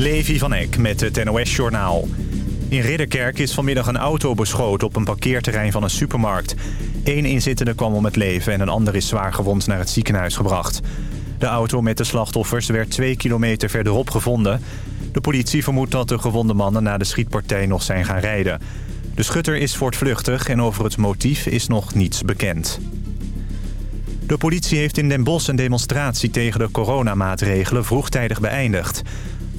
Levi van Eck met het NOS-journaal. In Ridderkerk is vanmiddag een auto beschoten op een parkeerterrein van een supermarkt. Eén inzittende kwam om het leven en een ander is zwaar gewond naar het ziekenhuis gebracht. De auto met de slachtoffers werd twee kilometer verderop gevonden. De politie vermoedt dat de gewonde mannen na de schietpartij nog zijn gaan rijden. De schutter is voortvluchtig en over het motief is nog niets bekend. De politie heeft in Den Bosch een demonstratie tegen de coronamaatregelen vroegtijdig beëindigd.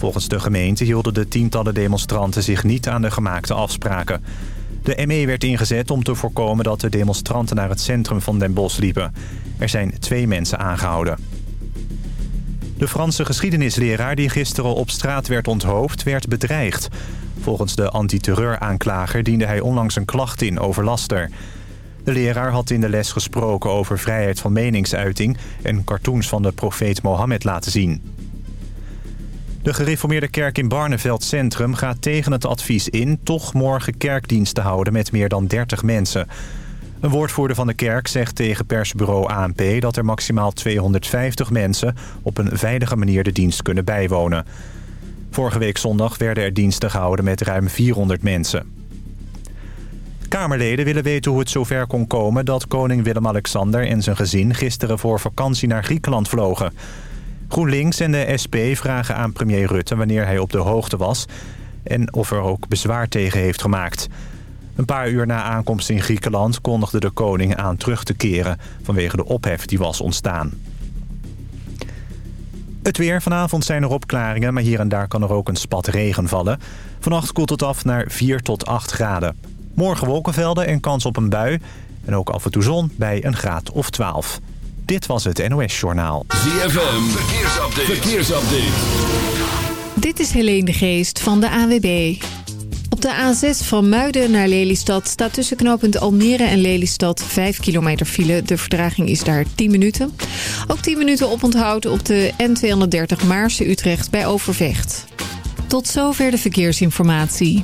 Volgens de gemeente hielden de tientallen demonstranten zich niet aan de gemaakte afspraken. De ME werd ingezet om te voorkomen dat de demonstranten naar het centrum van Den Bosch liepen. Er zijn twee mensen aangehouden. De Franse geschiedenisleraar die gisteren op straat werd onthoofd, werd bedreigd. Volgens de antiterreuraanklager diende hij onlangs een klacht in over laster. De leraar had in de les gesproken over vrijheid van meningsuiting... en cartoons van de profeet Mohammed laten zien. De gereformeerde kerk in Barneveld Centrum gaat tegen het advies in... toch morgen kerkdienst te houden met meer dan 30 mensen. Een woordvoerder van de kerk zegt tegen persbureau ANP... dat er maximaal 250 mensen op een veilige manier de dienst kunnen bijwonen. Vorige week zondag werden er diensten gehouden met ruim 400 mensen. Kamerleden willen weten hoe het zover kon komen... dat koning Willem-Alexander en zijn gezin gisteren voor vakantie naar Griekenland vlogen... GroenLinks en de SP vragen aan premier Rutte wanneer hij op de hoogte was... en of er ook bezwaar tegen heeft gemaakt. Een paar uur na aankomst in Griekenland kondigde de koning aan terug te keren... vanwege de ophef die was ontstaan. Het weer. Vanavond zijn er opklaringen, maar hier en daar kan er ook een spat regen vallen. Vannacht koelt het af naar 4 tot 8 graden. Morgen wolkenvelden en kans op een bui. En ook af en toe zon bij een graad of 12. Dit was het NOS Journaal. ZFM, verkeersupdate. verkeersupdate. Dit is Helene de Geest van de AWB. Op de A6 van Muiden naar Lelystad staat tussen knooppunt Almere en Lelystad 5 kilometer file. De verdraging is daar 10 minuten. Ook 10 minuten oponthoud op de N230 Maarse-Utrecht bij Overvecht. Tot zover de verkeersinformatie.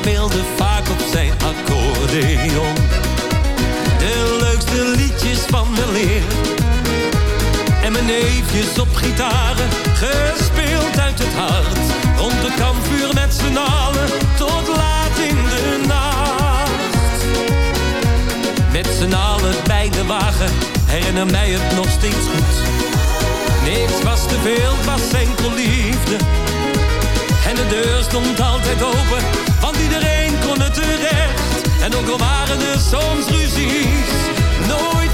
Speelde vaak op zijn accordeon. De leukste liedjes van de leer. En mijn neefjes op gitaren, gespeeld uit het hart. Rond de kampvuur met z'n allen, tot laat in de nacht. Met z'n allen bij de wagen, herinner mij het nog steeds goed. Niks was te veel, was enkel liefde. En de deur stond altijd open, want iedereen kon het terecht. En ook al waren er soms ruzies, nooit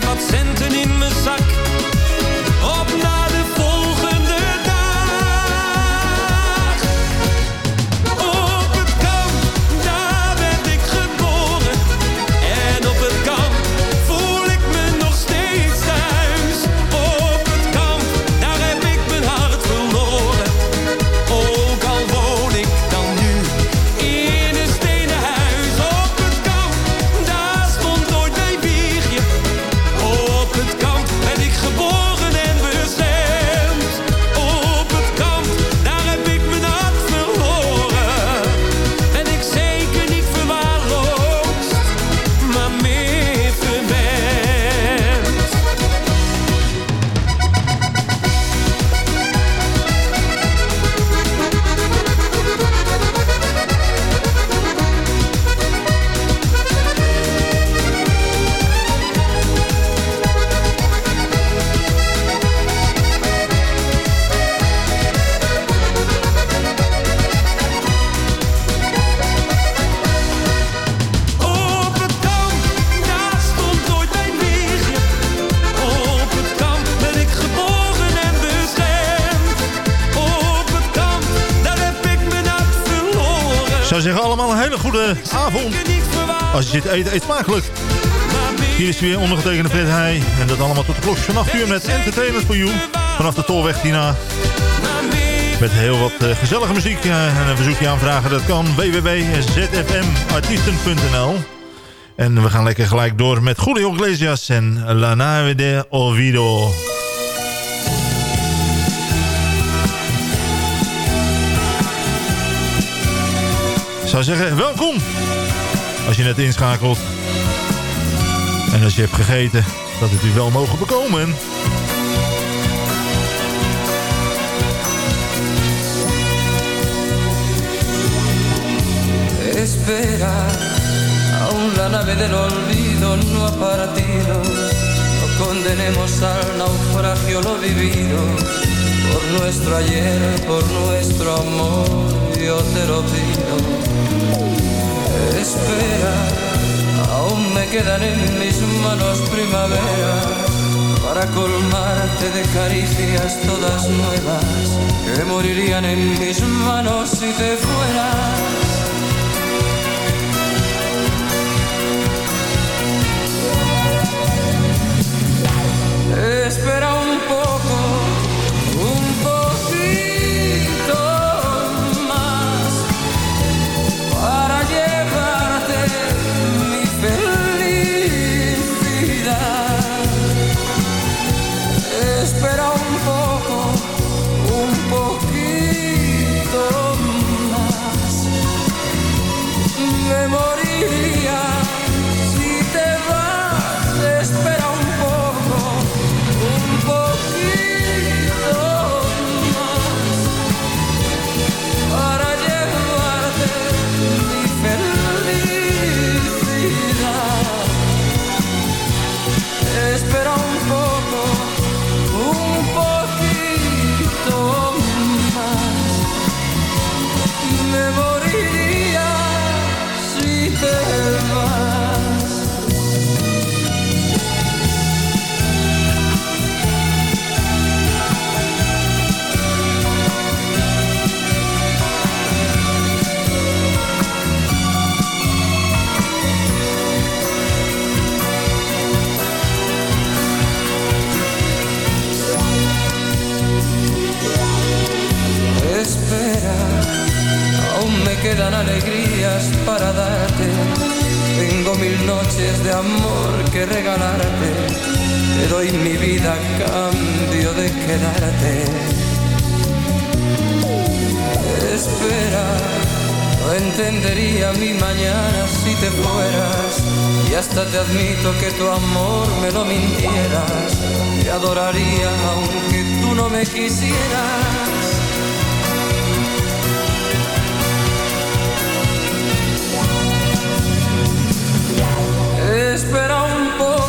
met wat centen in mijn zak. Zit te eten, eet smakelijk. Hier is weer ondergetekende Fred Heij. En dat allemaal tot de klokjes van 8 uur met Entertainment for. Vanaf de Tolweg Tina. Met heel wat eh, gezellige muziek. eh, en een verzoekje aanvragen, dat kan www.zfmartiesten.nl En we gaan lekker gelijk door met Julio Iglesias en La Nave de Olvido. Ik zou zeggen, welkom. Als je net inschakelt. En als je hebt gegeten, dat het u wel mogen bekomen. Espera, aún la nave del olvido no ha partido. No condenemos al naufragio lo vivido. Por nuestro ayer, por nuestro amor, yo te lo pido. Espera, aún me quedan en mis manos primavera para colmarte de caricias todas nuevas que morirían en mis manos si te fueras. Espera un poco, quedan alegrías para darte. Tengo mil noches de amor que regalarte. Te doy mi vida a cambio de quedarte. Espera, no entendería mi mañana si te fueras. Y hasta te admito que tu amor me lo mintieras. Te adoraría aunque tú no me quisieras. Espera un poco,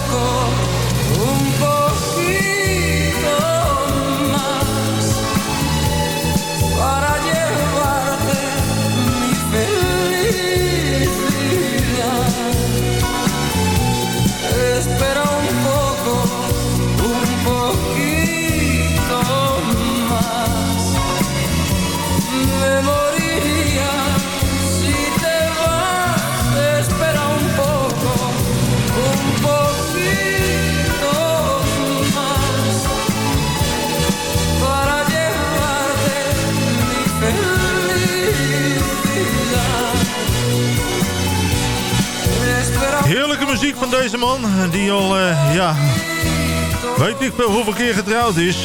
Heerlijke muziek van deze man. Die al, eh, ja... Weet ik wel hoeveel keer getrouwd is.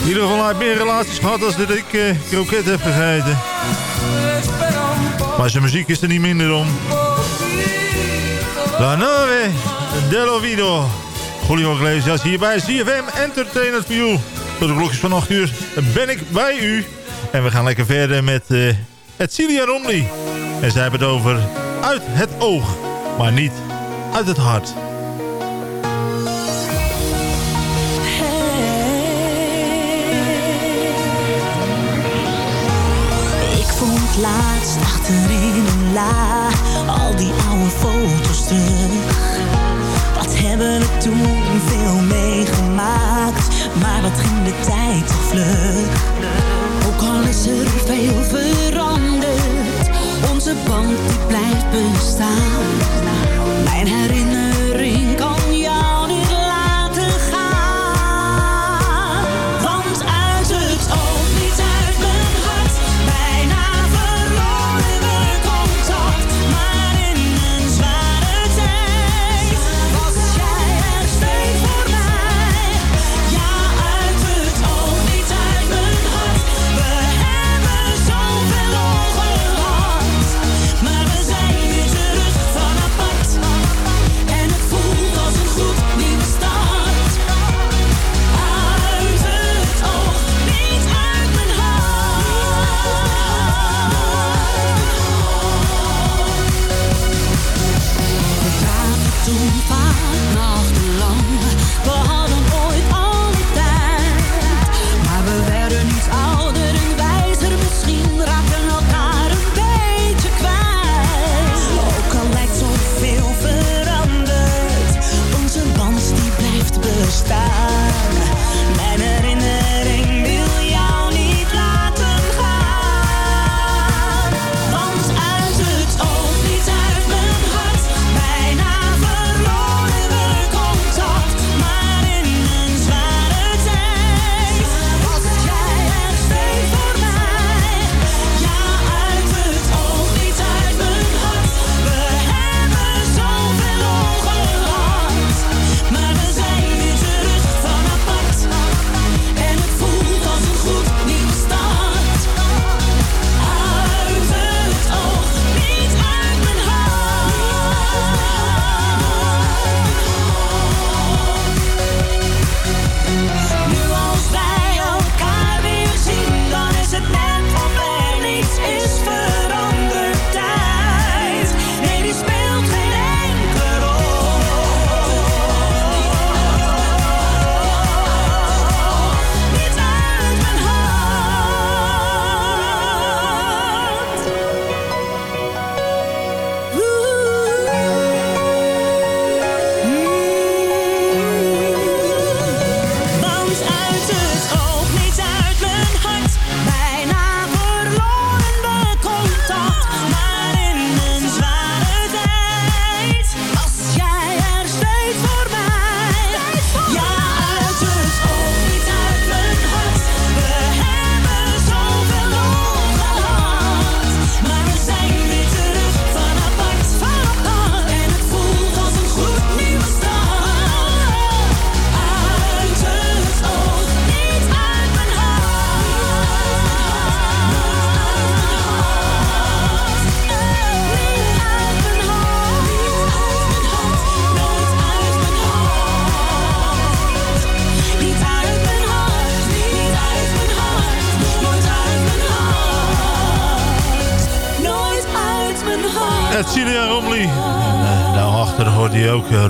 In ieder geval, hij heeft meer relaties gehad als dat ik uh, kroket heb gegeten. Maar zijn muziek is er niet minder om. La Nove dell'Ovido. Julio Iglesias hier bij CFM Entertainment View. Tot de klokjes van 8 uur ben ik bij u. En we gaan lekker verder met eh, uh, Edcilia Romli. En zij hebben het over Uit het Oog maar niet uit het hart. Hey. Ik vond laatst achterin een la, al die oude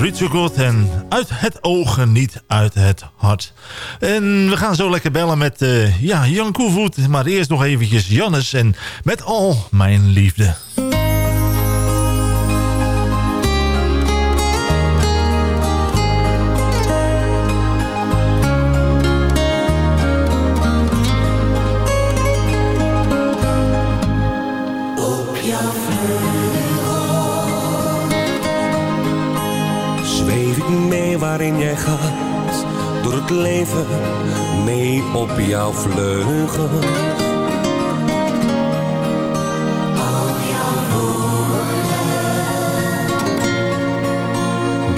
Fabrizio god en uit het ogen, niet uit het hart. En we gaan zo lekker bellen met eh, ja, Jan Koevoet, maar eerst nog eventjes Jannes en met al mijn liefde. jouw vleugels.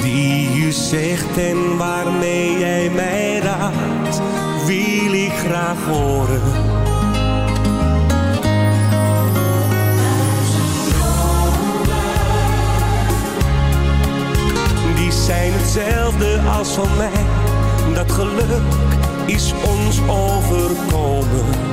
Die zegt en waarmee jij mij raadt, wil ik graag horen. Die zijn hetzelfde als van mij, dat geluk is ons. Wordt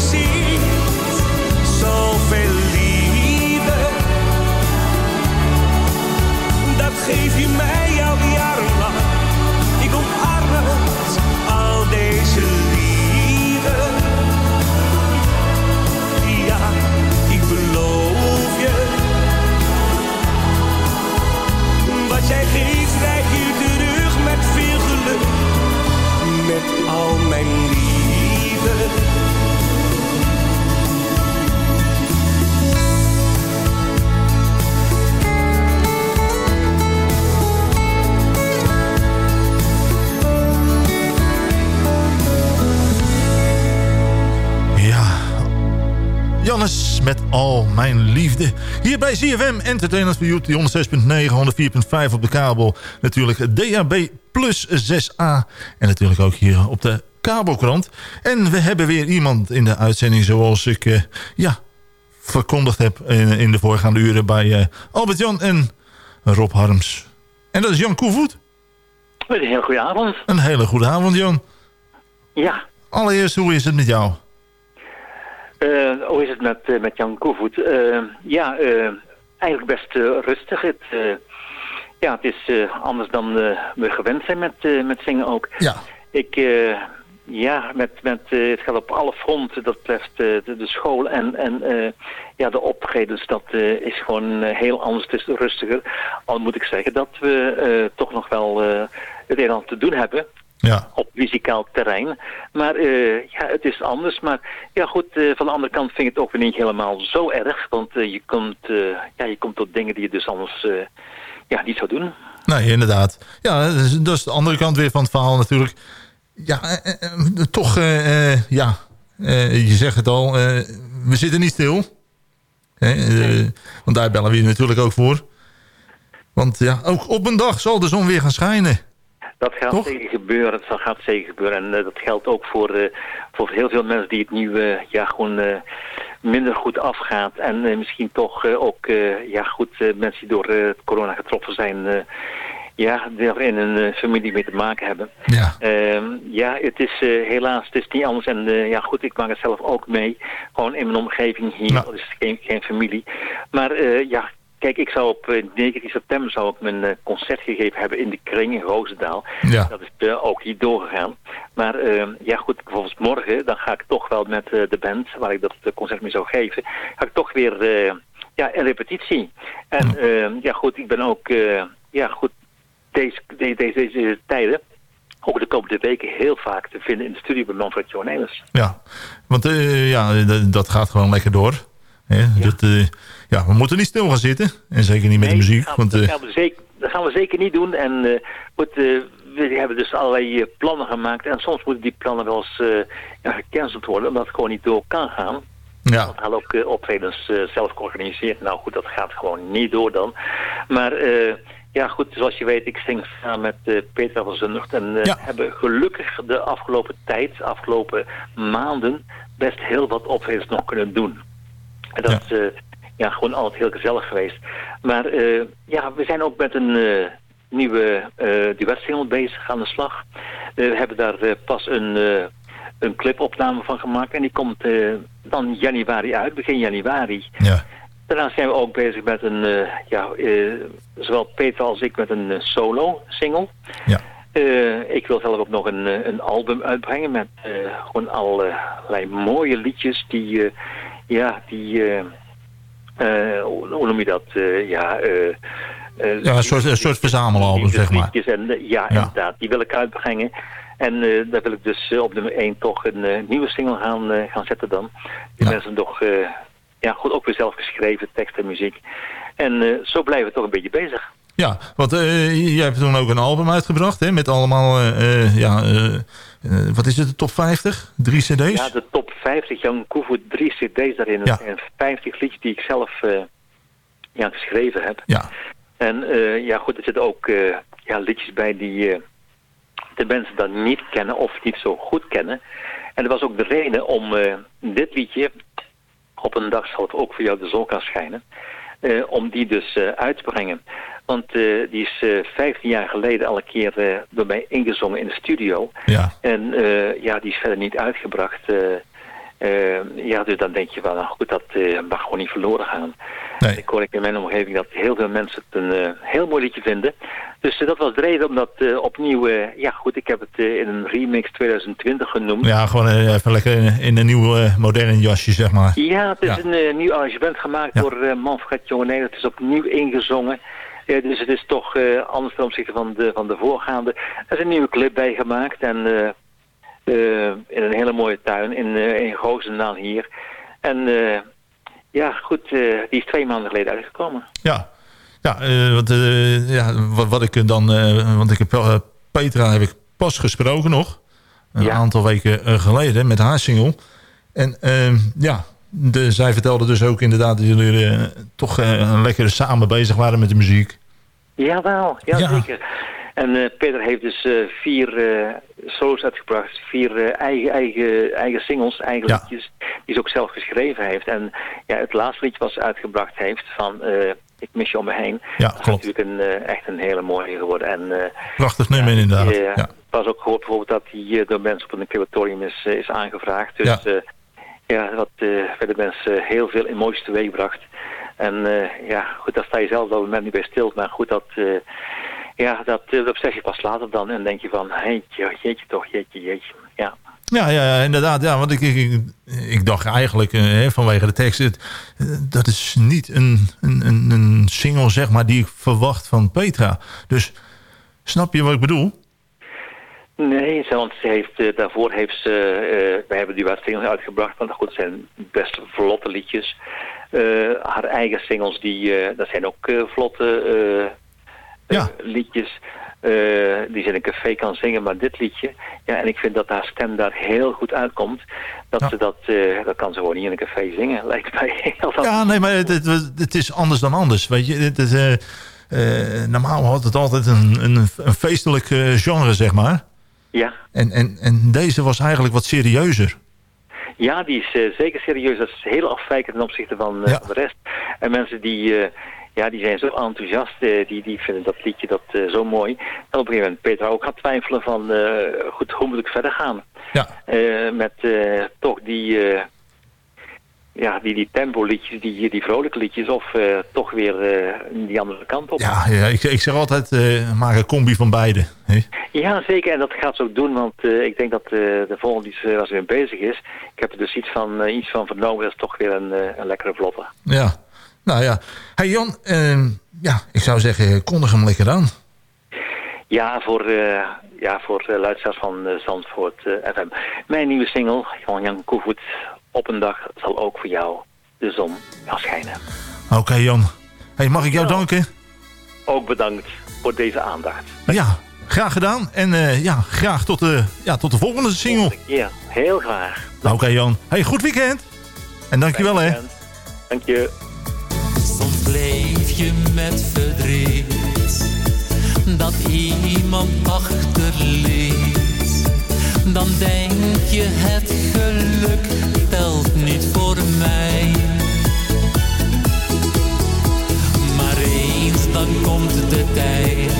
jouw liefde. Hier bij ZFM Entertainment for You, die 106.9, 104.5 op de kabel. Natuurlijk DAB plus 6A. En natuurlijk ook hier op de kabelkrant. En we hebben weer iemand in de uitzending zoals ik eh, ja, verkondigd heb in, in de voorgaande uren bij eh, Albert-Jan en Rob Harms. En dat is Jan Koevoet. Een heel goede avond. Een hele goede avond Jan. Ja, Allereerst, hoe is het met jou? Eh, hoe is het met, eh, met Jan Koevoet? Eh, ja, eigenlijk best rustig. Het, ja, het is anders dan we gewend zijn met, met zingen ook. Ja. Ik, ja, met, met, het gaat op alle fronten. Dat betreft de, de school en, en ja, de optredens. Dat eh, is gewoon heel anders. Het is rustiger. Al moet ik zeggen dat we toch nog wel het een en ander te doen hebben. Ja. op muzikaal terrein. Maar eh, ja, het is anders. Maar ja goed, eh, van de andere kant vind ik het ook weer niet helemaal zo erg. Want eh, je, komt, ja, je komt tot dingen die je dus anders ja, niet zou doen. Nee, inderdaad. Ja, is de andere kant weer van het verhaal natuurlijk. Ja, toch, eh, eh, ja, eh, je zegt het al, eh, we zitten niet stil. Hè, want daar bellen we je natuurlijk ook voor. Want ja, ook op een dag zal de zon weer gaan schijnen. Dat gaat zeker gebeuren, dat gaat zeker gebeuren. En eh, dat geldt ook voor, eh, voor heel veel mensen die het nu eh, ja, gewoon minder goed afgaat. En misschien toch ook ja, goed, mensen die door corona getroffen zijn... ja, er in een familie mee te maken hebben. Ja. Ehm, ja, het is helaas, het is niet anders. En ja, goed, ik maak het zelf ook mee. Gewoon in mijn omgeving hier. Dat is geen, geen familie. Maar ja, kijk, ik zou op eh, 19 september zou ik mijn eh, concert gegeven hebben in de Kring in Roosendaal. Ja. Dat is eh, ook niet doorgegaan. Maar eh, ja, goed, bijvoorbeeld morgen, dan ga ik toch wel met eh, de band, waar ik dat eh, concert mee zou geven, ga ik toch weer eh, ja, een repetitie. En eh, ja, goed, ik ben ook, eh, ja, goed, deze, deze, deze, deze tijden, ook de komende weken, heel vaak te vinden in de studio bij Manfred Jonelis. Ja, want eh, ja, dat gaat gewoon lekker door. Hè? Dat, eh, ja, we moeten niet stil gaan zitten. En zeker niet met de muziek. Dat, Want, gaan, eh, dat, gaan we zeker, dat gaan we zeker niet doen. En eh, eh, we hebben dus allerlei plannen gemaakt. En soms moeten die plannen wel eens ja, gecanceld worden, omdat het gewoon niet door kan gaan. Ja. Want we hadden ook optredens zelf georganiseerd. Nou goed, dat gaat gewoon niet door dan. Maar ja goed, zoals je weet, ik zing samen met eh, Petra van Zundert. En eh, hebben gelukkig de afgelopen tijd, de afgelopen maanden, best heel wat optredens nog kunnen doen. En dat ja, gewoon altijd heel gezellig geweest. Maar eh, ja, we zijn ook met een eh, nieuwe duetsingle bezig aan de slag. We hebben daar pas een, een clipopname van gemaakt. En die komt dan januari uit, begin januari. Ja. Daarna zijn we ook bezig met een, ja, zowel Peter als ik met een eh, solo-single. Ja. Ik wil zelf ook nog een, een album uitbrengen met gewoon allerlei mooie liedjes die, ja, die, hoe hoe noem je dat, Eh, ja... eh, eh, ja, een soort, een soort verzamelalbum, zeg maar. En, eh, ja, Ja. inderdaad, die wil ik uitbrengen. En eh, daar wil ik dus eh, op nummer 1 toch een eh, nieuwe single gaan, eh, gaan zetten dan. Die mensen toch, eh, ja, goed, ook weer zelf geschreven, tekst en muziek. En eh, zo blijven we toch een beetje bezig. Ja, want eh, jij hebt toen ook een album uitgebracht, hè? Met allemaal, eh, eh, ja, eh, wat is het, de top 50? Drie cd's? Ja, de top 50, Jan Koevoet, drie cd's daarin. Ja. En 50 liedjes die ik zelf eh, ja, geschreven heb. Ja. En eh, ja, goed, er zitten ook ja, liedjes bij die de mensen dan niet kennen of niet zo goed kennen. En dat was ook de reden om dit liedje, op een dag zal het ook voor jou de zon gaan schijnen, om die dus uit te brengen. Want eh, die is eh 15 jaar geleden al een keer eh, door mij ingezongen in de studio. Ja. En ja, die is verder niet uitgebracht. ja, dus dan denk je wel, nou goed, dat mag gewoon niet verloren gaan. Ik hoor ik in mijn omgeving dat heel veel mensen het een heel mooi liedje vinden. Dus dat was de reden om dat opnieuw, ja goed, ik heb het in een remix 2020 genoemd. Ja, gewoon even lekker in, in een nieuw eh, modern jasje, zeg maar. Ja, het is Ja. een nieuw arrangement gemaakt door uh, Manfred Jongeneel. Het is opnieuw ingezongen. Eh, dus het is toch eh, anders ten opzichte van de, van de voorgaande. Er is een nieuwe clip bij gemaakt. En eh, in een hele mooie tuin in, in Goosendaal hier. En ja, goed, die is twee maanden geleden uitgekomen. Ja, ja, wat, ja wat, wat ik dan... want ik heb Petra heb ik pas gesproken nog. Een aantal weken geleden met haar single. En ehm, ja, de, zij vertelde dus ook inderdaad dat jullie toch lekker samen bezig waren met de muziek. Jawel, ja, zeker. En eh, Peter heeft dus eh, vier eh solos uitgebracht, vier eigen, eigen, eigen singles, eigen Ja. liedjes, die ze ook zelf geschreven heeft. En ja, het laatste liedje wat ze uitgebracht heeft van Ik mis je om me heen, Ja, dat is natuurlijk een, eh, echt een hele mooie geworden. En, Prachtig nummer inderdaad. ja. Was ook gehoord bijvoorbeeld dat die eh, door mensen op een crematorium is, is aangevraagd. Dus Ja. ja, wat bij de mensen heel veel emoties teweegbracht. En eh, ja, goed, daar sta je zelf op dat moment niet bij stil. Maar goed, dat, eh, ja, dat, eh, dat besef je pas later dan. En denk je van, jeetje, jeetje toch, jeetje, jeetje. Ja. Ja, ja, ja, inderdaad. Ja, want ik, ik, ik, dacht eigenlijk eh, vanwege de tekst... het, dat is niet een, een, een, een single zeg maar, die ik verwacht van Petra. Dus snap je wat ik bedoel? Nee, want ze heeft, daarvoor heeft ze... eh wij hebben duet singles uitgebracht, want goed, het zijn best vlotte liedjes. Eh, haar eigen singles, die, eh, dat zijn ook eh, vlotte liedjes. die ze in een café kan zingen, maar dit liedje... Ja, en ik vind dat haar stem daar heel goed uitkomt. Dat ze dat... dat kan ze gewoon niet in een café zingen, lijkt mij. Ja, nee, maar het, het, het is anders dan anders. Weet je, het is, eh, normaal had het altijd een, een, een feestelijk genre, zeg maar. Ja. En, en, en deze was eigenlijk wat serieuzer. Ja, die is eh, zeker serieus. Dat is heel afwijkend ten opzichte van, eh, de rest. En mensen die, eh, ja, die zijn zo enthousiast, die, die vinden dat liedje dat, zo mooi. En op een gegeven moment Peter ook gaat twijfelen van, eh, goed, hoe moet ik verder gaan? Ja. Eh, met eh, toch die, ja, die, die tempo liedjes, die, die vrolijke liedjes, of eh, toch weer eh, die andere kant op. Ja, ja ik, ik zeg altijd, eh, maak een combi van beide. hè? Ja, zeker. En dat gaat ze ook doen, want ik denk dat de volgende ze, waar ze mee bezig is, ik heb er dus iets van, iets van vernomen, dat is toch weer een, een lekkere vlotte. Ja, nou ja. Hey Jan, eh, ja, ik zou zeggen, kondig hem lekker aan. Ja, voor, eh ja, voor uh, luisteraars van eh, Zandvoort FM. Mijn nieuwe single van Jan Koevoet, Op een dag zal ook voor jou de zon gaan schijnen. Oké Jan. Hey, mag ik jou danken? Ook bedankt voor deze aandacht. Ja, graag gedaan. En eh, ja, graag tot de, ja, tot de volgende single. Ja, heel graag. Oké Jan. Hey, goed weekend. En dankjewel hè. Dank je. Soms leef je met verdriet dat iemand achterliet. Dan denk je het geluk telt niet voor mij. Maar eens dan komt de tijd,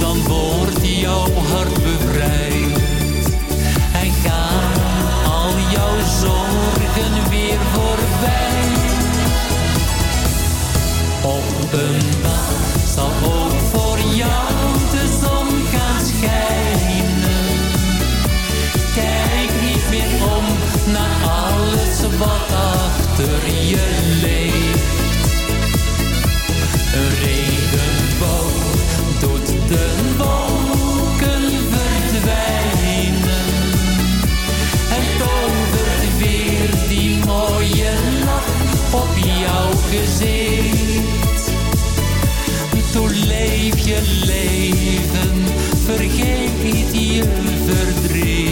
dan wordt jouw hart bevrijd. En gaan al jouw zorgen weer voorbij. Op een leven, vergeet je verdriet.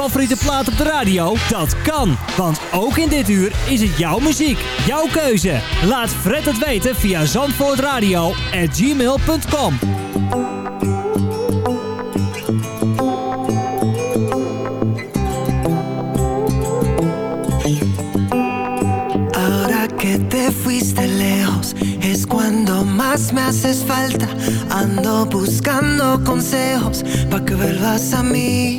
Favoriete plaat op de radio? Dat kan, want ook in dit uur is het jouw muziek. Jouw keuze. Laat Fred het weten via zandvoortradio@gmail.com. Ahora que te fuiste lejos es cuando más me haces falta. Ando buscando consejos pa' que vuelvas a mí.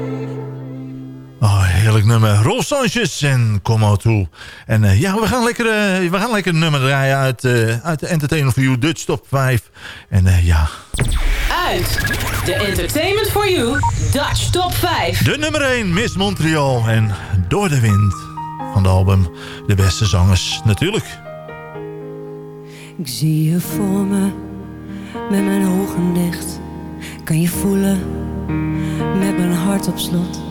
Heerlijk nummer. Rolf Sanchez en Como toe. En eh, ja, we gaan lekker, eh, we gaan lekker een nummer draaien uit, eh, uit de Entertainment for You Dutch Top 5. En eh, ja, Uit de Entertainment for You Dutch Top 5. de nummer 1, Miss Montreal. En Door de Wind van de album De Beste Zangers natuurlijk. Ik zie je voor me, met mijn ogen dicht. Kan je voelen, met mijn hart op slot.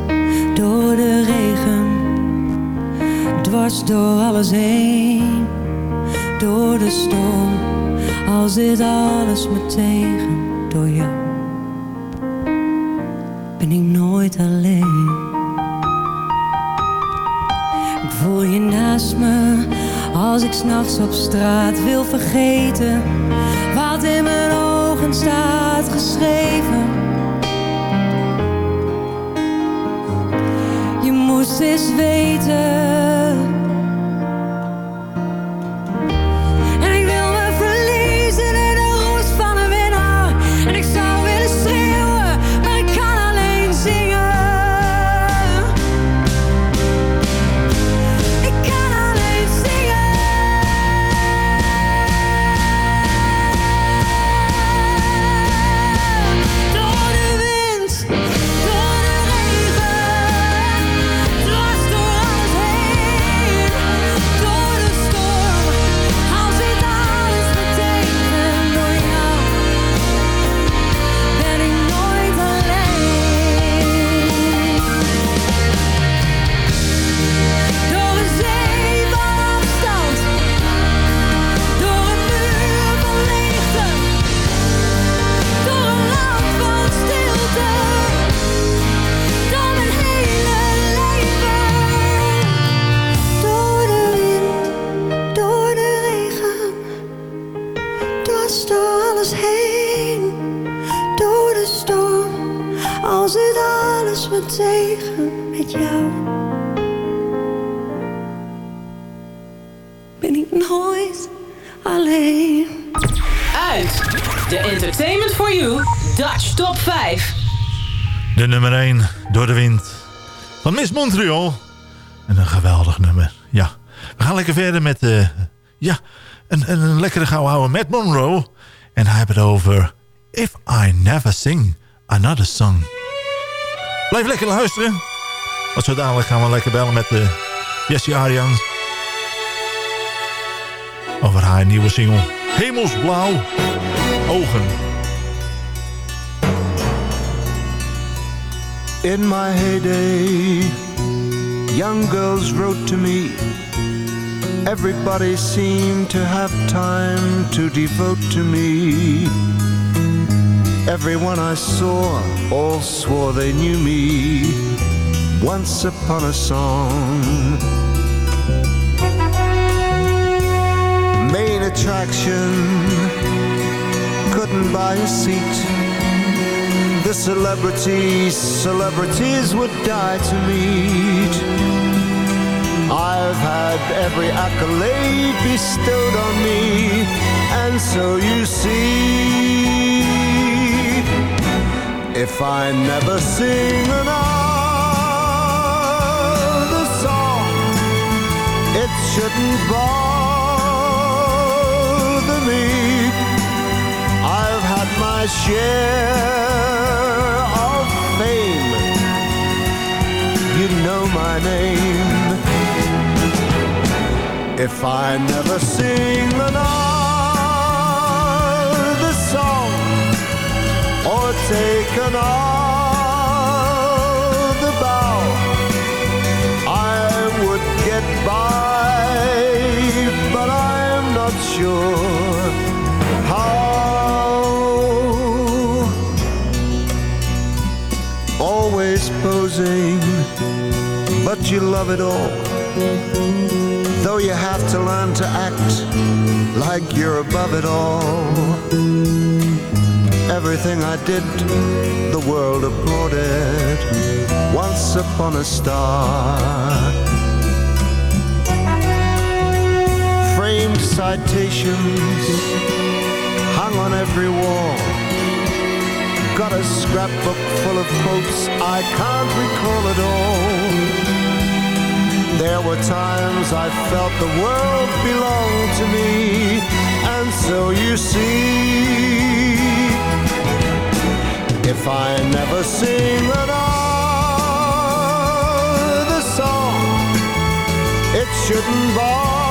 Door alles heen. Door de storm, als dit alles me tegen. Door jou ben ik nooit alleen. Ik voel je naast me, als ik s'nachts op straat wil vergeten wat in mijn ogen staat geschreven. Je moest eens weten. En een geweldig nummer. Ja, we gaan lekker verder met... eh, ja, een, een, een lekkere gouden oude Matt Monroe. En hij heeft het over... If I Never Sing Another Song. Blijf lekker luisteren. Want zo dadelijk gaan we lekker bellen met uh, Jesse Arians. Over haar nieuwe single. Hemelsblauw. Ogen. In my heyday, young girls wrote to me. Everybody seemed to have time to devote to me. Everyone I saw all swore they knew me. Once upon a song. Main attraction couldn't buy a seat. The celebrities, celebrities would die to meet. I've had every accolade bestowed on me, and so you see, if I never sing another song, it shouldn't bother me. My share of fame. You know my name. If I never sing another song or take another bow, I would get by, but I'm not sure how. Always posing, but you love it all. Though you have to learn to act like you're above it all. Everything I did, the world applauded. Once upon a star. Framed citations hung on every wall. Got a scrapbook full of quotes, I can't recall it all. There were times I felt the world belonged to me, and so you see, if I never sing another song, it shouldn't bother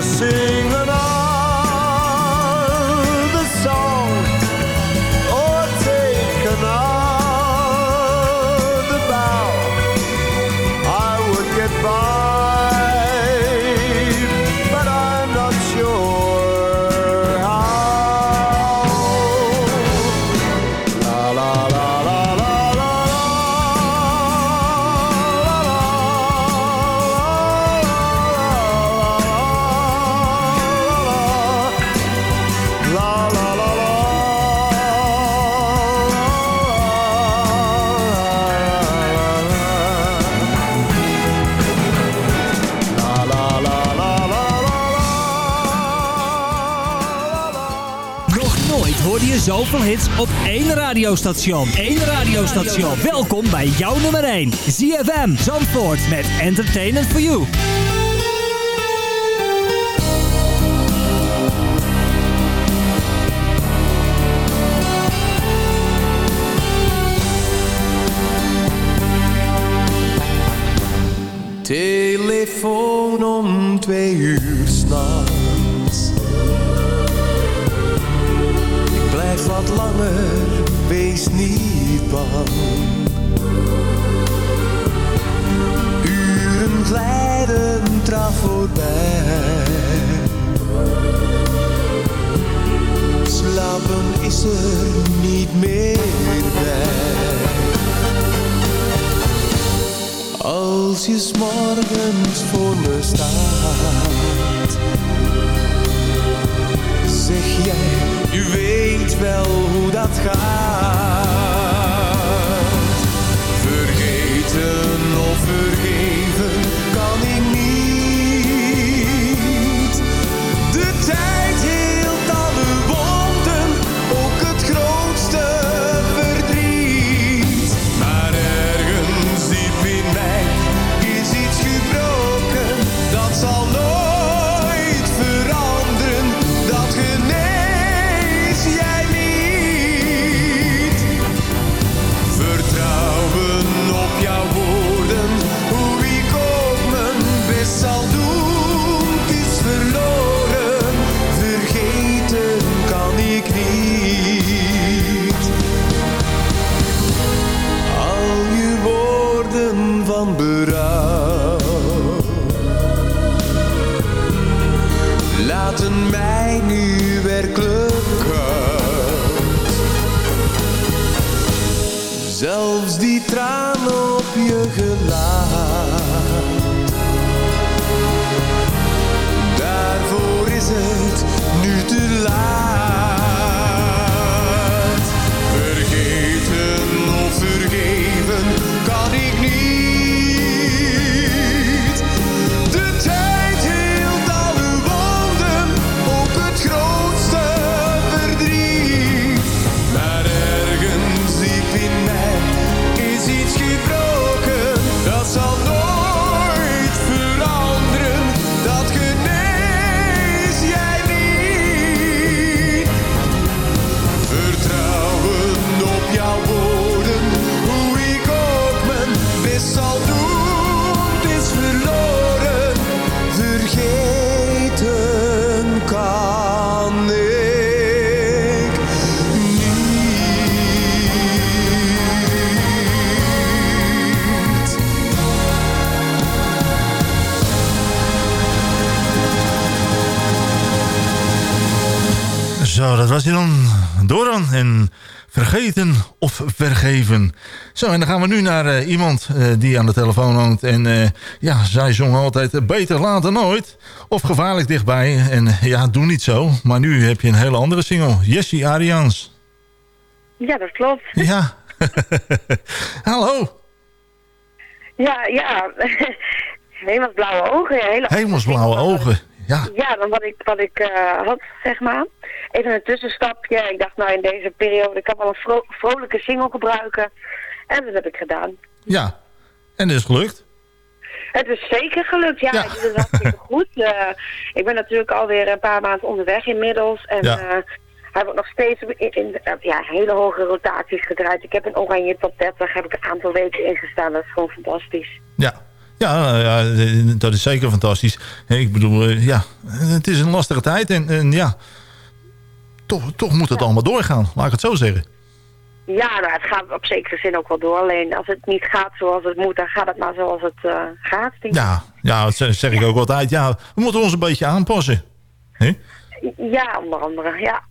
você. Hits op één radiostation. Eén radiostation. Welkom bij jouw nummer 1. ZFM Zandvoort met Entertainment for You. Telefoon om twee uur s'nachts. Langer, wees niet bang. Uren glijden traag voorbij. Slapen is er niet meer bij. Als je 's morgens voor me staat, zeg jij, u weet wel hoe dat gaat. Vergeten of vergeven was hij dan. Doran en vergeten of vergeven. Zo, en dan gaan we nu naar eh, iemand eh, die aan de telefoon hangt. En eh, ja, zij zong altijd beter laat dan nooit. Of gevaarlijk dichtbij. En ja, doe niet zo. Maar nu heb je een hele andere single. Jessie Arians. Ja, dat klopt. Ja. Hallo. Ja, ja. Hemelsblauwe ogen. Hele Hemelsblauwe ogen. Ja. Ja, dan wat ik, wat ik had, zeg maar. Even een tussenstapje. Ik dacht, nou in deze periode, ik kan wel een vro- vrolijke single gebruiken. En dat heb ik gedaan. Ja. En dat is gelukt. Het is zeker gelukt, ja. Het is hartstikke goed. Eh, ik ben natuurlijk alweer een paar maanden onderweg inmiddels. En Ja. eh, hij wordt nog steeds in, in eh, ja, hele hoge rotaties gedraaid. Ik heb een oranje top 30, heb ik een aantal weken ingestaan. Dat is gewoon fantastisch. Ja. Ja, eh, ja, eh, dat is zeker fantastisch. Ik bedoel, eh, ja, het is een lastige tijd. En, en ja, toch, toch moet het allemaal doorgaan. Laat ik het zo zeggen. Ja, nou, het gaat op zekere zin ook wel door. Alleen als het niet gaat zoals het moet, dan gaat het maar zoals het eh, gaat. Denk ik. Ja, ja, dat zeg ik ook altijd. Ja, we moeten ons een beetje aanpassen. Ja, onder andere, ja.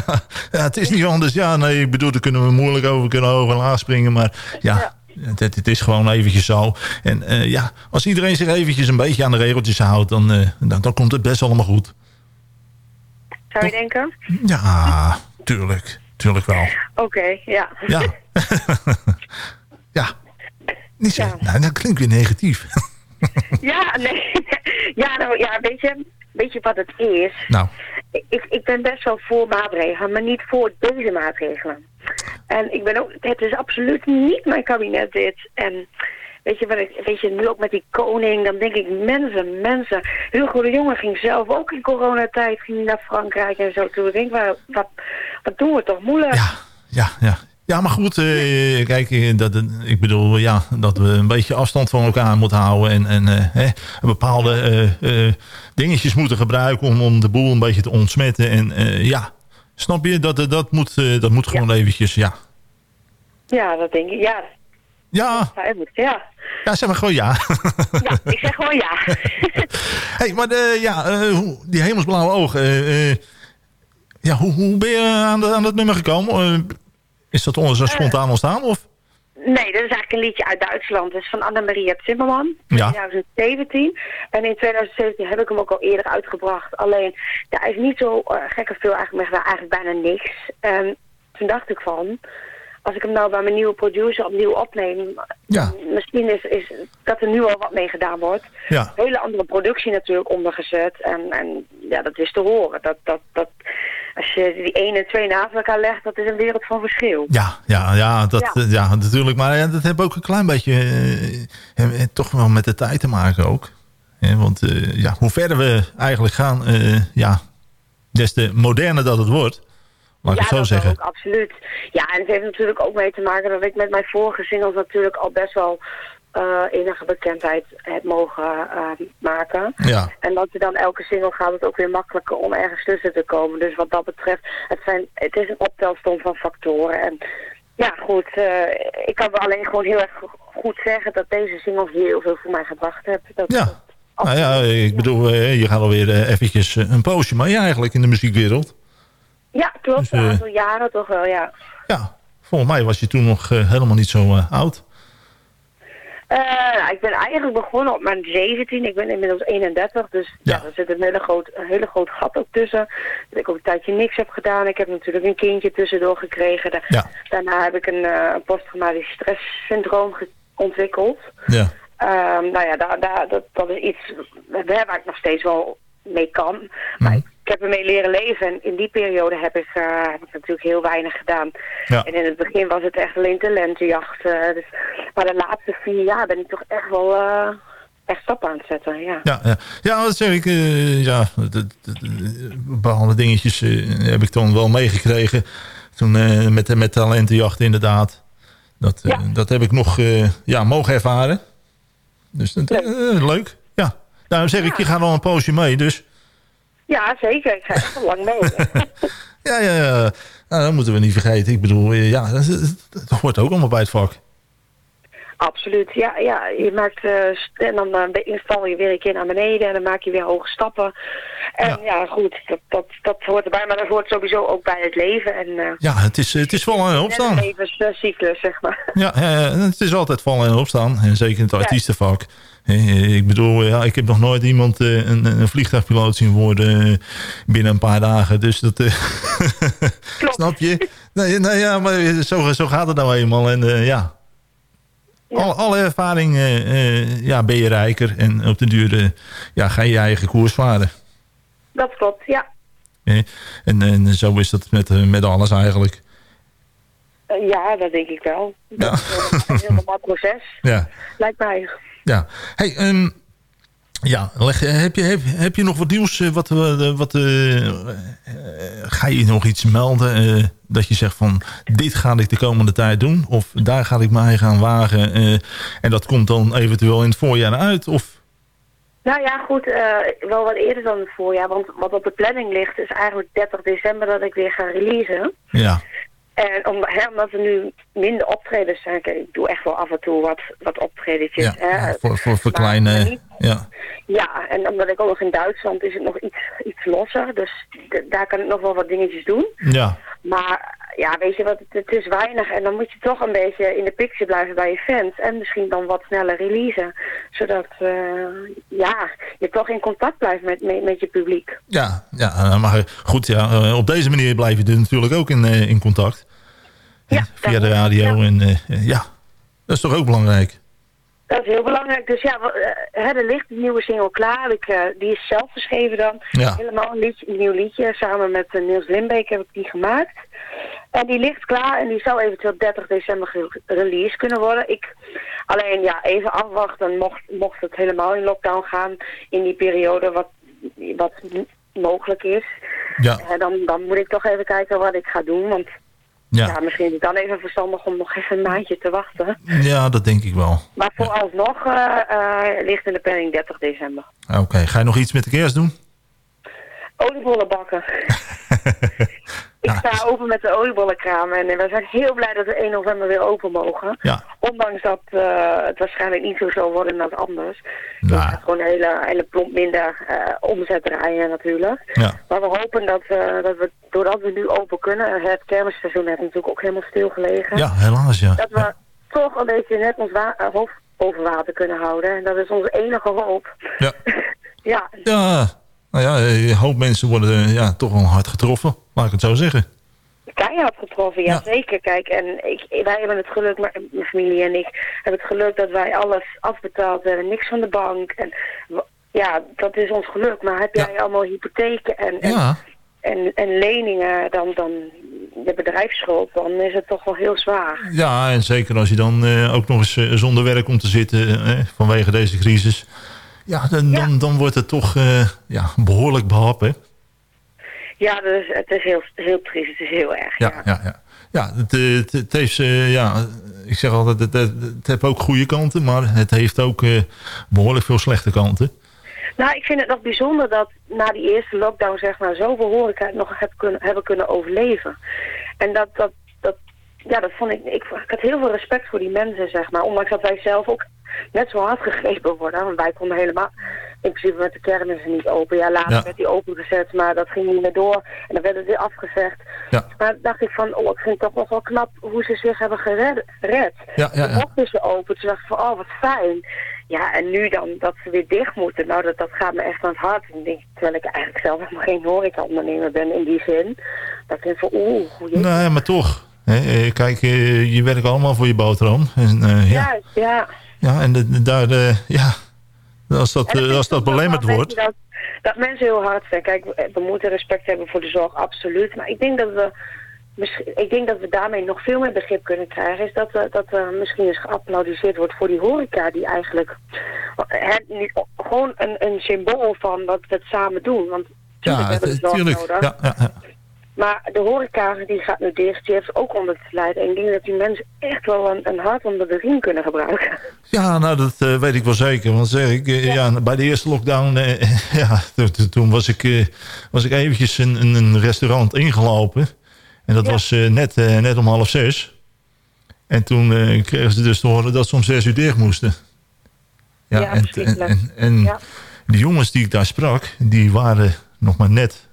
Ja, het is niet anders. Ja, nee, ik bedoel, daar kunnen we moeilijk over, kunnen over en laag springen. Maar ja, het, het is gewoon eventjes zo. En eh, ja, als iedereen zich eventjes een beetje aan de regeltjes houdt... dan, eh, dan, dan komt het best allemaal goed. Zou je denken? Ja, tuurlijk. Tuurlijk wel. Oké, ja. Ja. ja. Niet zo, nou, dat klinkt weer negatief. Ja, nee. Ja, nou, ja, weet je, weet je wat het is? nou, Ik, ik ben best wel voor maatregelen, maar niet voor deze maatregelen. En ik ben ook, het is absoluut niet mijn kabinet dit. En weet je, wat ik, weet je, nu ook met die koning, dan denk ik, mensen, mensen. Hugo de Jonge ging zelf ook in coronatijd ging naar Frankrijk en zo. Toen ik denk, wat, wat, wat doen we toch moeilijk? ja, ja. Ja, maar goed, eh, kijk, eh, dat, eh, ik bedoel, ja, dat we een beetje afstand van elkaar moeten houden en, en eh, bepaalde dingetjes moeten gebruiken om, om de boel een beetje te ontsmetten. En ja, snap je, dat, dat, moet, dat moet gewoon eventjes, ja. Ja, dat denk ik, ja. Ja. Ja, zeg maar gewoon ja. Ja, ik zeg gewoon ja. hey, maar de, ja, eh, die hemelsblauwe ogen, eh, eh, ja, hoe, hoe ben je aan, de, aan dat nummer gekomen? Eh, is dat ons zo spontaan ontstaan? Of? Nee, dat is eigenlijk een liedje uit Duitsland. Dat is van Annemaria Zimmerman. Ja. 2017. En in 2017 heb ik hem ook al eerder uitgebracht. Alleen, ja, hij is niet zo eh, gekke veel eigenlijk, maar eigenlijk bijna niks. En toen dacht ik van, als ik hem nou bij mijn nieuwe producer opnieuw opneem... Ja. Misschien is, is dat er nu al wat mee gedaan wordt. Ja. Hele andere productie natuurlijk ondergezet. En, en ja, dat is te horen. Dat, dat, dat, als je die ene en twee naast elkaar legt, dat is een wereld van verschil. Ja, ja, ja, dat, Ja. natuurlijk. Maar ja, dat heeft ook een klein beetje eh, eh, toch wel met de tijd te maken ook. Hè, want eh, ja, hoe verder we eigenlijk gaan, eh, ja, des te moderner dat het wordt. Laat ik ja, het zo dat zeggen. ook, absoluut. Ja, en het heeft natuurlijk ook mee te maken dat ik met mijn vorige singles natuurlijk al best wel eh enige bekendheid heb mogen eh, maken. Ja. En dat je dan elke single gaat het ook weer makkelijker om ergens tussen te komen. Dus wat dat betreft, het, zijn, het is een optelsom van factoren. En ja, goed, eh, ik kan wel alleen gewoon heel erg goed zeggen dat deze singles heel veel voor mij gebracht hebben. Dat, Ja. Nou ja, ik bedoel, eh, je gaat alweer eventjes een poosje mee eigenlijk in de muziekwereld. Ja, klopt. Dus, eh, een aantal jaren toch wel, ja. Volgens mij was je toen nog eh, helemaal niet zo eh, oud. Eh, nou, ik ben eigenlijk begonnen op mijn 17. Ik ben inmiddels 31, dus ja. er zit een hele, groot, een hele groot gat ook tussen. Dat ik ook een tijdje niks heb gedaan. Ik heb natuurlijk een kindje tussendoor gekregen. Da- Daarna heb ik een eh, posttraumatisch stresssyndroom ontwikkeld. Ja. Ehm, nou ja, daar, daar, dat, dat is iets waar ik nog steeds wel mee kan. Maar ik heb ermee leren leven en in die periode heb ik, eh, heb ik natuurlijk heel weinig gedaan. Ja. En in het begin was het echt alleen talentenjacht. eh, dus, maar de laatste vier jaar ben ik toch echt wel eh, echt stappen aan het zetten, ja. Ja, ja. ja dat zeg ik. ja, bepaalde dingetjes heb ik dan wel meegekregen. Toen met, met talentenjacht inderdaad. Dat, dat heb ik nog ja, mogen ervaren. Dus dat, eh, leuk. Ja. Nou zeg ik, je gaat al een poosje mee. Dus Ja, zeker. Ik ga al lang mee. ja, ja, ja. Nou, dat moeten we niet vergeten. Ik bedoel, eh, ja, dat- dat hoort ook allemaal bij het vak. Absoluut, ja, ja. Je maakt, eh, en dan uh, val je weer een keer naar beneden en dan maak je weer hoge stappen. En ja, goed, dat, dat, dat hoort erbij, maar dat hoort sowieso ook bij het leven. En, eh, Ja, het is, het is vallen en opstaan. Een levenscyclus, zeg maar. Ja, eh, het is altijd vallen en opstaan. En zeker in het artiestenvak. Eh, Ik bedoel, ja, ik heb nog nooit iemand eh, een, een vliegtuigpiloot zien worden eh, binnen een paar dagen. Dus dat... eh, Snap je? Nee, nee, ja, maar zo, zo gaat het nou eenmaal. En eh, ja, Alle, alle ervaring eh, eh, ja, ben je rijker. En op de duur eh, ja, ga je je eigen koers varen. Dat klopt, ja. En, en zo is dat met, met alles eigenlijk. Ja, dat denk ik wel. Dat is een heel normaal proces, Ja. lijkt mij. Ja. Hey, ehm, ja, leg, heb, je, heb, heb je nog wat nieuws? Wat, wat, ga je nog iets melden? eh, dat je zegt van, dit ga ik de komende tijd doen. Of daar ga ik mij gaan wagen. eh, en dat komt dan eventueel in het voorjaar uit. Of, Nou ja, goed, eh, wel wat eerder dan het voorjaar. Want wat op de planning ligt is eigenlijk 30 december dat ik weer ga releasen. ja. En om, hè, omdat er nu minder optredens zijn, ik doe echt wel af en toe wat, wat optredetjes. Ja, hè. voor, voor, voor kleine... Ja. Ja, en omdat ik ook nog in Duitsland is het nog iets, iets losser. Dus daar kan ik nog wel wat dingetjes doen. Ja. Maar ja, weet je wat, het, het is weinig. En dan moet je toch een beetje in de picture blijven bij je fans. En misschien dan wat sneller releasen. Zodat eh, ja, je toch in contact blijft met, met, met je publiek. Ja, ja, eh, maar goed, ja, eh, op deze manier blijf je natuurlijk ook in, in contact. Ja, Via de radio. En eh, eh, ja, dat is toch ook belangrijk. Dat is heel belangrijk. Dus ja, eh, er ligt een nieuwe single klaar. Ik, eh, die is zelf geschreven dan. Ja. Helemaal een, liedje, een nieuw liedje. Samen met eh, Niels Limbeek heb ik die gemaakt. En die ligt klaar en die zou eventueel 30 december gereleased kunnen worden. Ik, alleen ja, even afwachten mocht, mocht het helemaal in lockdown gaan in die periode wat, wat mogelijk is. Ja. Dan, dan moet ik toch even kijken wat ik ga doen. Want Ja. ja. misschien is het dan even verstandig om nog even een maandje te wachten. Ja, dat denk ik wel. Maar vooralsnog eh, eh, ligt in de planning 30 december. Oké, ga je nog iets met de kerst doen? Oliebollen bakken. ik sta open met de oliebollenkraam en we zijn heel blij dat we 1 november weer open mogen. Ja. Ondanks dat eh, het waarschijnlijk niet zo zal worden als anders. Je gaat gewoon een hele, hele plomp minder eh, omzet draaien natuurlijk. Ja. Maar we hopen dat, eh, dat we, doordat we nu open kunnen, het kermisseizoen heeft natuurlijk ook helemaal stilgelegen. Ja, helaas ja. Dat we toch een beetje net ons eh, hoofd over water kunnen houden. En dat is onze enige hoop. Ja. ja, Ja, nou ja, een hoop mensen worden eh, ja, toch wel hard getroffen, laat ik het zo zeggen. keihard getroffen, ja, zeker. Kijk, en ik, wij hebben het geluk, maar mijn familie en ik hebben het geluk dat wij alles afbetaald hebben. Niks van de bank. En ja, dat is ons geluk. Maar heb jij allemaal hypotheken en, en, Ja. en, en leningen, dan, dan de bedrijfsschuld, dan is het toch wel heel zwaar. Ja, en zeker als je dan eh, ook nog eens eh, zonder werk komt te zitten eh, vanwege deze crisis. Ja, dan, Dan, dan wordt het toch eh, ja, behoorlijk behappen. Ja, dus het is heel, heel triest. Het is heel erg. Ja, ja, ja. ja het, eh, het, het heeft, eh, ja, ik zeg altijd, het, het, het heeft ook goede kanten, maar het heeft ook eh, behoorlijk veel slechte kanten. Nou, ik vind het nog bijzonder dat na die eerste lockdown, zeg maar, zoveel horeca nog heb kunnen, hebben kunnen overleven. En dat, dat, ja, dat vond ik, ik, ik had heel veel respect voor die mensen, zeg maar. Ondanks dat wij zelf ook net zo hard gegrepen worden. Want wij konden helemaal, in principe met de kermissen niet open. Ja, later Ja. werd die opengezet, maar dat ging niet meer door. En dan werd het weer afgezegd. Ja. Maar dacht ik van, oh, ik vind het toch nog wel knap hoe ze zich hebben gered. gered. Ja, ja, ja. Mochten ze open. Toen dacht ik van, oh, wat fijn. Ja, en nu dan dat ze weer dicht moeten. Nou, dat, dat gaat me echt aan het hart. En ik denk, terwijl ik eigenlijk zelf helemaal geen horeca-ondernemer ben in die zin. Dat ik denk van, oeh, hoe je... Nee, maar toch. Hè, eh, kijk, eh, je werkt allemaal voor je boterham. En, eh, ja. Juist, ja. ja, en de- daar, ja, als dat, als dat belemmerd wordt. Dat, dat mensen heel hard zijn. Kijk, we, moeten respect hebben voor de zorg, absoluut. Maar ik denk dat we, ik denk dat we daarmee nog veel meer begrip kunnen krijgen. Is dat, we, dat er misschien eens geapplaudiseerd wordt voor die horeca die eigenlijk niet, gewoon een, een symbool van dat we het samen doen. Want Ja, hebben we het- de zorg tuurlijk. nodig. Ja, ja, ja. Maar de horeca die gaat nu dicht, die heeft ook onder te lijden. En ik denk dat die mensen echt wel een, een hart onder de riem kunnen gebruiken. Ja, nou dat eh, weet ik wel zeker. Want zeg ik, eh, ja. bij de eerste lockdown, eh, ja, to- to- toen was ik, was ik eventjes een, een- een restaurant ingelopen. En dat was net, net om half zes. En toen kregen ze dus te horen dat ze om zes uur dicht moesten. Ja, Ja, en, en, die jongens die ik daar sprak, die waren nog maar net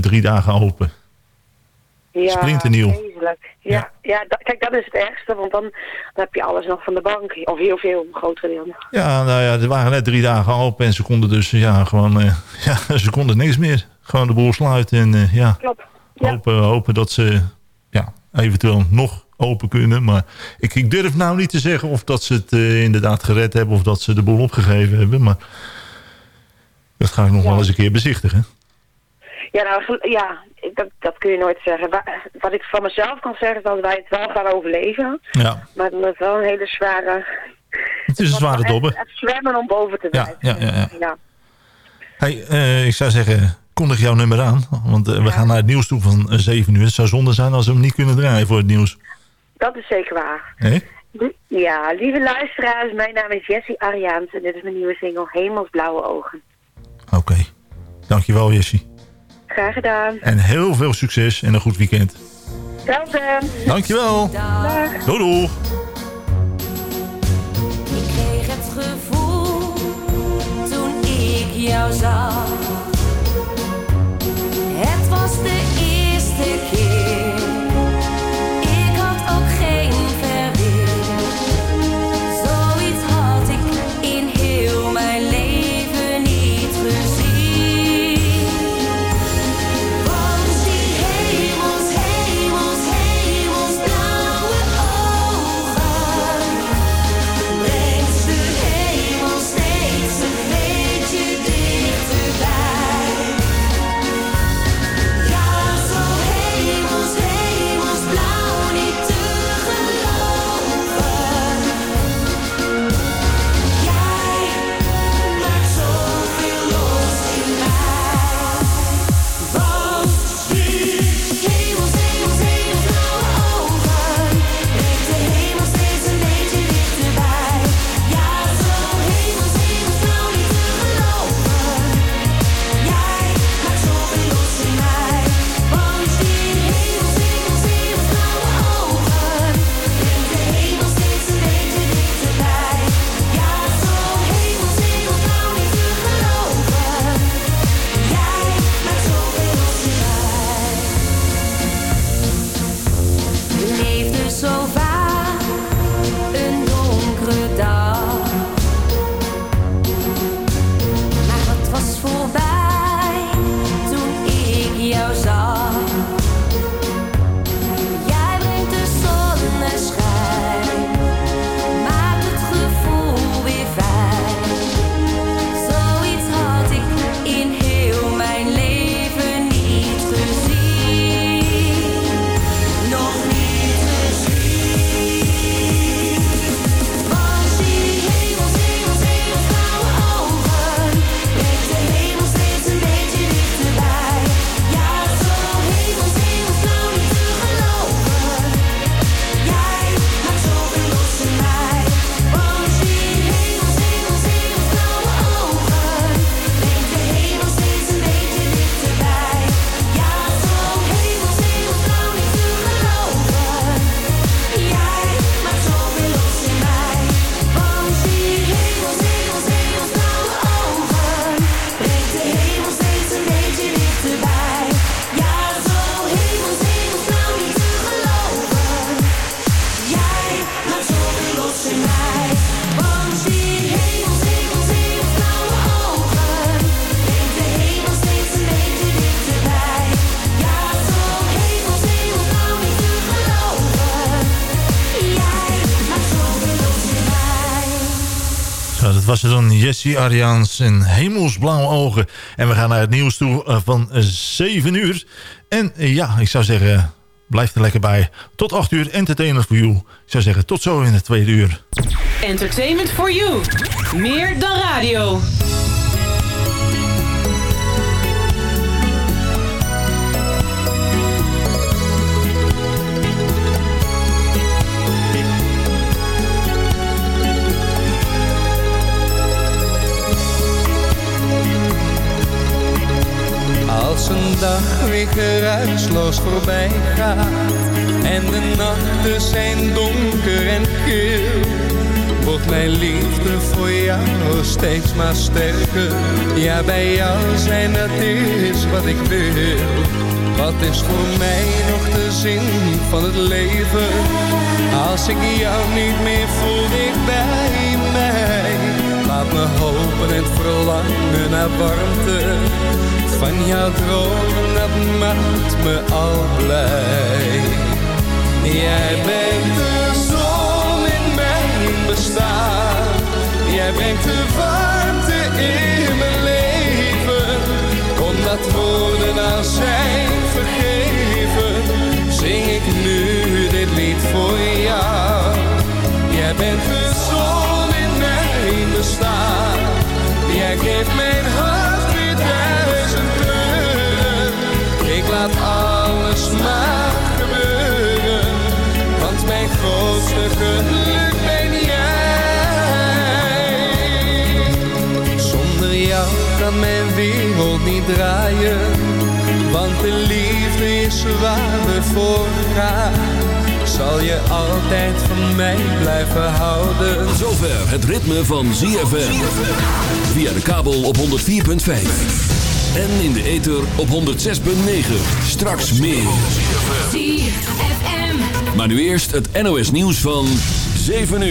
drie dagen open. Ja, Splinternieuw. vreselijk. Ja, ja. da- kijk, dat is het ergste, want dan, dan heb je alles nog van de bank. Of heel veel, een grotere deel. Ja, nou ja, er waren net drie dagen open en ze konden dus ja, gewoon, eh, ja, ze konden niks meer. Gewoon de boel sluiten en eh, ja, Klopt. Hopen, hopen dat ze ja, eventueel nog open kunnen. Maar ik, ik durf nou niet te zeggen of dat ze het eh, inderdaad gered hebben of dat ze de boel opgegeven hebben. Maar dat ga ik nog wel eens een keer bezichtigen. Ja, nou, ja, dat, dat kun je nooit zeggen. Wa- Wat ik van mezelf kan zeggen is dat wij het wel gaan overleven. Ja, Maar dat is wel een hele zware... het is een zware dobbe. Het zwemmen om boven te Ja, blijven. ja, ja, ja. ja. Hey, eh, ik zou zeggen, kondig jouw nummer aan. Want eh, we gaan naar het nieuws toe van eh, 7 uur. Het zou zonde zijn als we hem niet kunnen draaien voor het nieuws. Dat is zeker waar. Ja, lieve luisteraars, mijn naam is Jessie Ariaans en dit is mijn nieuwe single Hemelsblauwe Ogen. Oké. Dankjewel Jessie. Graag gedaan. En heel veel succes en een goed weekend. Hetzelfde. Dankjewel. Dag. Doei doei. Ik kreeg het gevoel toen ik jou zag. Dan Jessie Arians en hemelsblauwe ogen. En we gaan naar het nieuws toe eh, van 7 uur. En eh, ja, ik zou zeggen, blijf er lekker bij. Tot 8 uur, entertainer voor you. Ik zou zeggen, tot zo in het tweede uur. Entertainment for you. Meer dan radio. Geruisloos voorbij gaat. En de nachten zijn donker en kil Wordt mijn liefde voor jou steeds maar sterker? Ja, bij jou zijn dat is wat ik wil. Wat is voor mij nog de zin van het leven? Als ik jou niet meer voel dicht bij Laat me hopen en verlangen naar warmte van jouw dromen, dat maakt me al blij. Jij bent de zon in mijn bestaan. Jij brengt de warmte in mijn leven. Omdat woorden nou zijn vergeven, zing ik nu dit lied voor jou. Jij bent de Jij geeft mijn hart weer duizend kleuren. Ik laat alles maar gebeuren. Want mijn grootste geluk ben jij. Zonder jou kan mijn wereld niet draaien. Want de liefde is waar we voor gaan. Zal je altijd van mij blijven houden. Tot zover het ritme van ZFM. Via de kabel op 104.5. En in de ether op 106.9. Straks meer. Maar nu eerst het NOS nieuws van 7 uur.